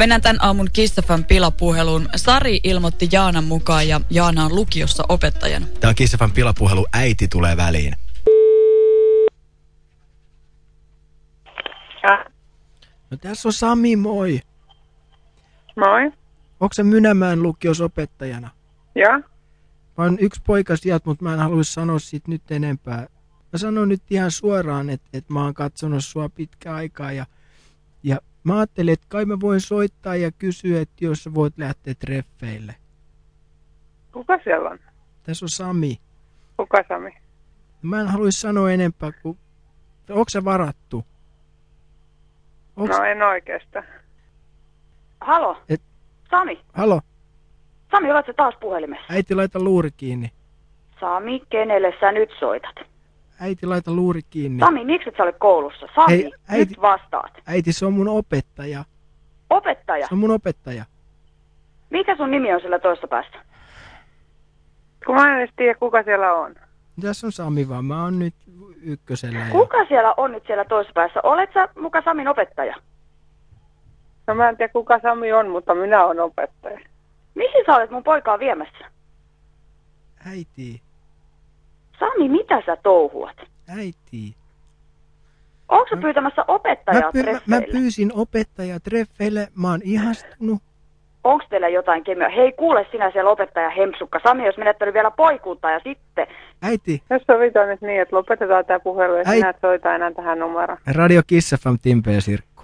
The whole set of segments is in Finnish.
Mennään tämän aamun Kissafan pilapuheluun. Sari ilmoitti Jaanan mukaan ja Jaana on lukiossa opettajana. Tämä on Kissafan pilapuhelu. Äiti tulee väliin. Ja, No tässä on Sami, moi. moi. Onko se Mynämään lukios opettajana? Ja, Mä oon yksi poika sieltä, mutta mä en haluaisi sanoa siitä nyt enempää. Mä sanon nyt ihan suoraan, että, että mä oon katsonut sua pitkä aikaa ja, ja mä ajattelin, että kai mä voin soittaa ja kysyä, että jos sä voit lähteä treffeille. kuka siellä on? Tässä on Sami. Kuka Sami? Mä en haluaisi sanoa enempää, kun... Onko se varattu? Onks... No en oikeastaan. Halo? Et- Sami? Halo, Sami, oletko taas puhelimessa? äiti laita luuri kiinni. Sami, kenelle sä nyt soitat? Äiti laita luuri kiinni. Sami, miksi et sä ole koulussa? Sami, Hei, äiti- nyt vastaat. Äiti, se on mun opettaja. Opettaja, Se on mun opettaja. mikä sun nimi on sillä toista päästä? Kun mä en edes tiedä, kuka siellä on. Tässä on Sami vaan, mä oon nyt ykkösellä. Ja... Kuka siellä on nyt siellä toisessa päässä? Olet sä muka Samin opettaja? No mä en tiedä, kuka Sami on, mutta minä olen opettaja. Mihin sä olet mun poikaa viemässä? Äiti, Sami, mitä sä touhuat? äiti. Onko sä pyytämässä opettajaa Mä, py- mä, treffeille? mä pyysin opettajaa treffeille, mä oon ihastunut. Onko teillä jotain kemia? Hei, kuule sinä siellä opettaja Hempsukka. Sami olisi menettänyt vielä poikuutta ja sitten... Äiti, Jos sovitaan nyt niin, että lopetetaan tämä puhelu ja Äi- sinä et soita enää tähän numeroon. Radio Kiss FM, Timpe ja Sirkku.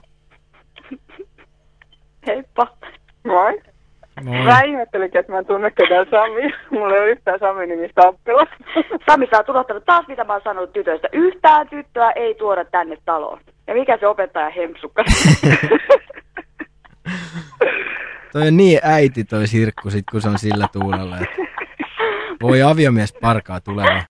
Heippa. Moi. Moi. Mä ihmettelinkin, että mä en tunne ketään Sami. Mulla ei ole yhtään Sami-nimistä oppilasta. Sami, sä oot unohtanut taas, mitä mä oon sanonut tytöistä. Yhtään tyttöä ei tuoda tänne taloon. Ja mikä se opettaja Hempsukka? Toi on niin äiti toi Sirkku sit, kun se on sillä tuulella. Että voi aviomies parkaa tuleva.